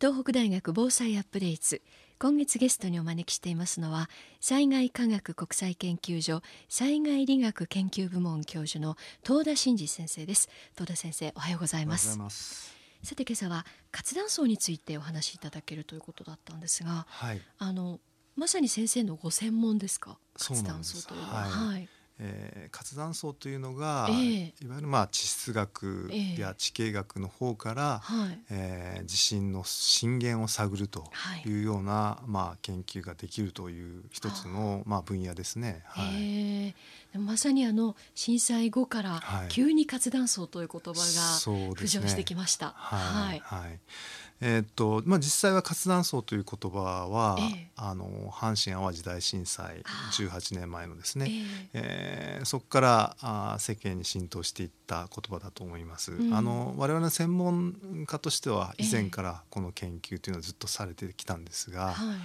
東北大学防災アップデート。今月ゲストにお招きしていますのは災害科学国際研究所災害理学研究部門教授の東田真嗣先生です。東田先生おはようございます。さて今朝は活断層についてお話しいただけるということだったんですが、はい、あのまさに先生のご専門ですか？活断層というのは。はい、はいえー、活断層というのが、えー、いわゆるまあ地質学や地形学の方から、えー、えー、地震の震源を探るとい。うような、はい、まあ、研究ができるという一つの、まあ、分野ですね。はい、えー、まさにあの震災後から急に活断層という言葉が浮上してきました。はい、はい。えー、っとまあ、実際は活断層という言葉は、ええ、あの阪神・淡路大震災18年前のですね、ええ。ー、そこからあ世間に浸透していった言葉だと思います。うん、あの我々の専門家としては以前からこの研究というのはずっとされてきたんですが、はい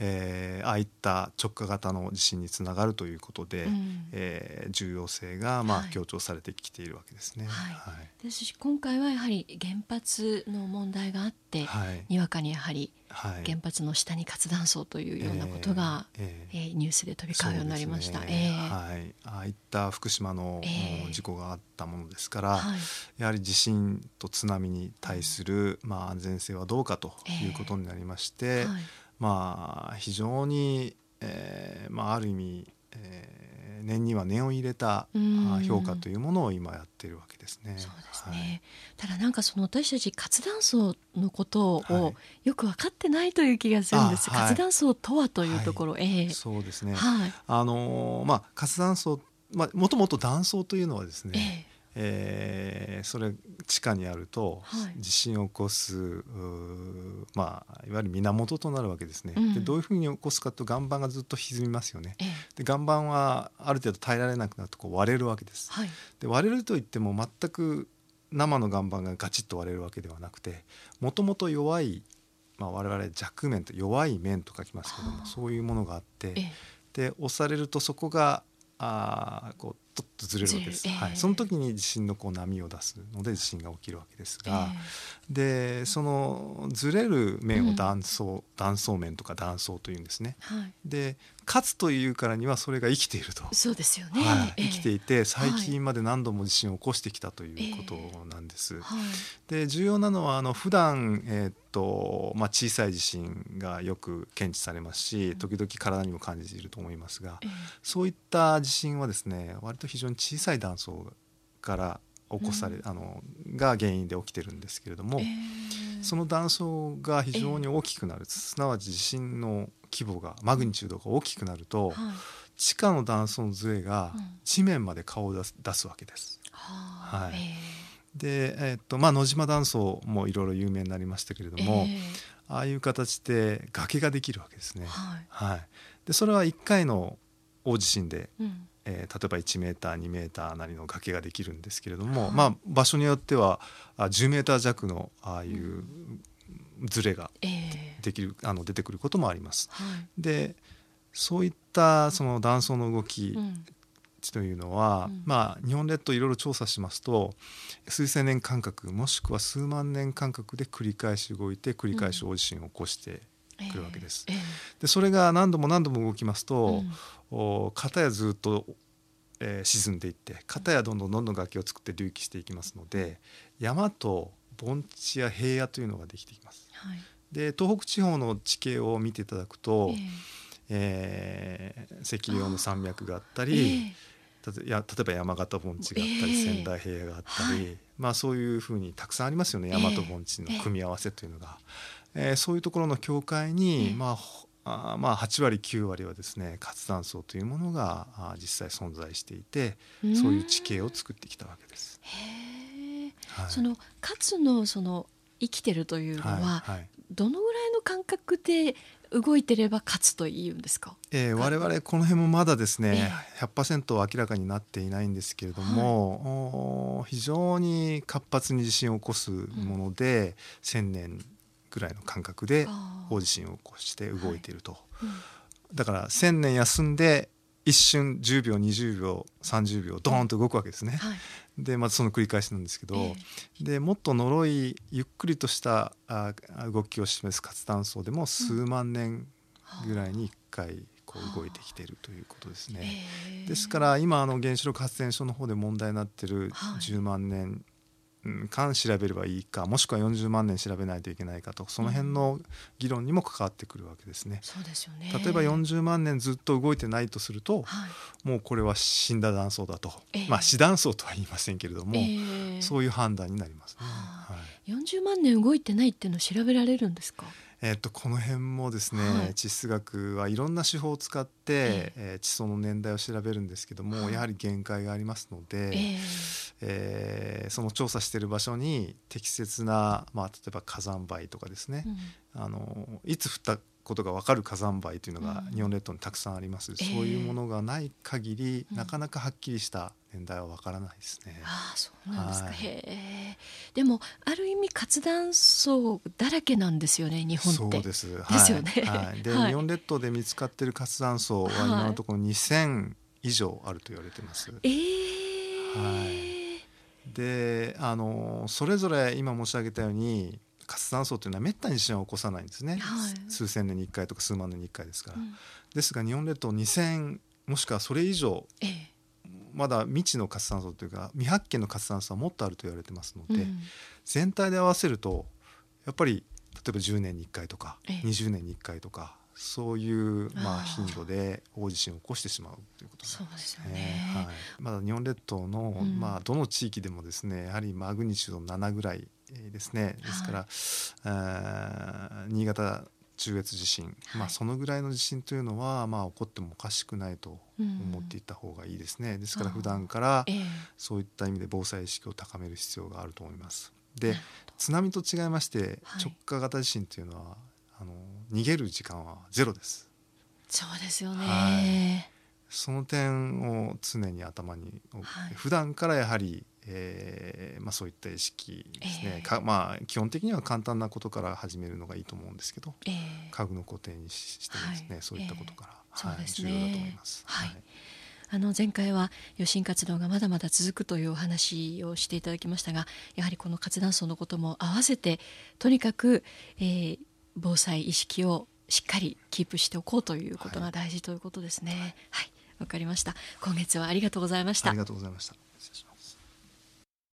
えー、ああいった直下型の地震につながるということで、うん、えー、重要性がまあ強調されてきているわけですね。はい。はい、ですし今回はやはり原発の問題があって、はい、にわかにやはり原発の下に活断層というようなことが、えー、えー、ニュースで飛び交うようになりました。ね。えー、はい、ああいった福島の、事故があったものですから、はい、やはり地震と津波に対する、まあ、安全性はどうかということになりまして。はいまあ非常に、えーまあ、ある意味、えー、念には念を入れた評価というものを今やっているわけですね。そうですね、はい、ただなんかその私たち活断層のことをよく分かってないという気がするんです、はい、活断層とはというところ、はい、えー、そうですね、はい、あのまあ活断層まあ、もともと断層というのはですね、えーえー、それ地下にあると地震を起こす、まあ、いわゆる源となるわけですね。うん、でどういうふうに起こすかと岩盤がずっと歪みますよね。で岩盤はある程度耐えられなくなるとこう割れるわけです。はい、で割れるといっても全く生の岩盤がガチッと割れるわけではなくてもともと弱い、まあ、我々弱面と弱い面と書きますけどもそういうものがあって、で押されるとそこがあこうとっとずれるわけです、えー、はい、その時に地震のこう波を出すので地震が起きるわけですが、えー、でそのずれる面を断層、うん、断層面とか断層というんですね。はい、で勝つというからにはそれが生きていると。そうですよね、はい、生きていて最近まで何度も地震を起こしてきたということなんです。えーはい、で重要なのはあの普段えー、っとまあ、小さい地震がよく検知されますし時々体にも感じていると思いますが、えー、そういった地震はですね割と非常に小さい断層から起こされ、うん、あのが原因で起きてるんですけれども、えー、その断層が非常に大きくなる、えー、すなわち地震の規模がマグニチュードが大きくなると、はい、地下の断層のずれが地面まで顔を出す出すわけです。はい、えー、で、えー、っとまあ、野島断層もいろいろ有名になりましたけれども、ああいう形で崖ができるわけですね。はい、はい、でそれは1回の大地震で、うんえー、例えば1メーター2メーターなりの崖ができるんですけれども、はい、まあ、場所によってはあ10メーター弱のああいうずれができる、えー、あの出てくることもあります。はい、でそういったその断層の動き、というのは、うん、まあ、日本列島いろいろ調査しますと数千年間隔もしくは数万年間隔で繰り返し動いて繰り返し大地震を起こしてくるわけです。えーえー、でそれが何度も何度も動きますと、うん、片やずっと、えー、沈んでいって片やどんどんどんどん崖を作って隆起していきますので山と盆地や平野というのができてきます。はい、で東北地方の地形を見ていただくと、えー、えー、赤稜の山脈があったり、えー、や例えば山形盆地があったり、仙台平野があったり、はい、まあ、そういうふうにたくさんありますよね。山と盆地の組み合わせというのが。えー、そういうところの境界に、まああまあ、8割9割はですね活断層というものがあ実際存在していてそういう地形を作ってきたわけです。はい、その活のその生きてるというのは、はいはい、どのぐらいの感覚で動いてれば勝つと言うんですか、えー、我々この辺もまだですね、えー、100%明らかになっていないんですけれども、はい、非常に活発に地震を起こすもので、うん、1,000年ぐらいの感覚で大地震を起こして動いていると、はい。うん、だから1,000年休んで一瞬10秒20秒30秒ドーンと動くわけですね。はい、でまずその繰り返しなんですけど、えー、でもっと呪いゆっくりとしたあ動きを示す活断層でも数万年ぐらいに1回こう動いてきているということですね。えー、ですから今あの原子力発電所の方で問題になってい。る10万年間調べればいいかもしくは40万年調べないといけないかとその辺の議論にも関わってくるわけですね。そうですよね。例えば40万年ずっと動いてないとすると、はい、もうこれは死んだ断層だと、えー、まあ死断層とは言いませんけれども、えー、そういう判断になりますね。はい、40万年動いてないっていうのを調べられるんですか？えー、とこの辺もですね、はい、地質学はいろんな手法を使って、えー、地層の年代を調べるんですけども、はい、やはり限界がありますので、えー、えー、その調査している場所に適切な、まあ、例えば火山灰とかですね、うん、あのいつ降ったことが分かる火山灰というのが日本列島にたくさんあります、うん、そういうものがない限り、なかなかはっきりした年代はわからないですね。ああそうなんですか、はい、へでもある意味活断層だらけなんですよね日本そうです。ですよね。はい、で、はい、日本列島で見つかっている活断層は今のところ2000以上あると言われてます。えー、はい。であのそれぞれ今申し上げたように活断層というのはめったに地震を起こさないんですね、はい、数千年に1回とか数万年に1回ですから、うん、ですが日本列島2000もしくはそれ以上、ええ、まだ未知の活断層というか未発見の活断層はもっとあると言われてますので、うん、全体で合わせるとやっぱり例えば10年に1回とか、ええ、20年に1回とかそういうまあ頻度で大地震を起こしてしまうということなんですね。ね。はい、まだ日本列島の、まあどの地域でもですねやはりマグニチュード7ぐらいですね。ですから、はい、新潟中越地震、まあ、そのぐらいの地震というのは、まあ、起こってもおかしくないと思っていた方がいいですね、うん、ですから普段からそういった意味で防災意識を高める必要があると思います。で津波と違いまして直下型地震というのは、あの逃げる時間はゼロです。そうですよね、はい、その点を常に頭に、はい、普段からやはりえーまあ、そういった意識ですね、えー、まあ、基本的には簡単なことから始めるのがいいと思うんですけど、えー、家具の固定にしてですね、はい、そういったことから、えー、はい、重要だと思います。はい、あの前回は余震活動がまだまだ続くというお話をしていただきましたがやはりこの活断層のことも合わせてとにかく、えー、防災意識をしっかりキープしておこうということが大事ということですね。はい、わ、はい、かりました。今月はありがとうございました。ありがとうございました。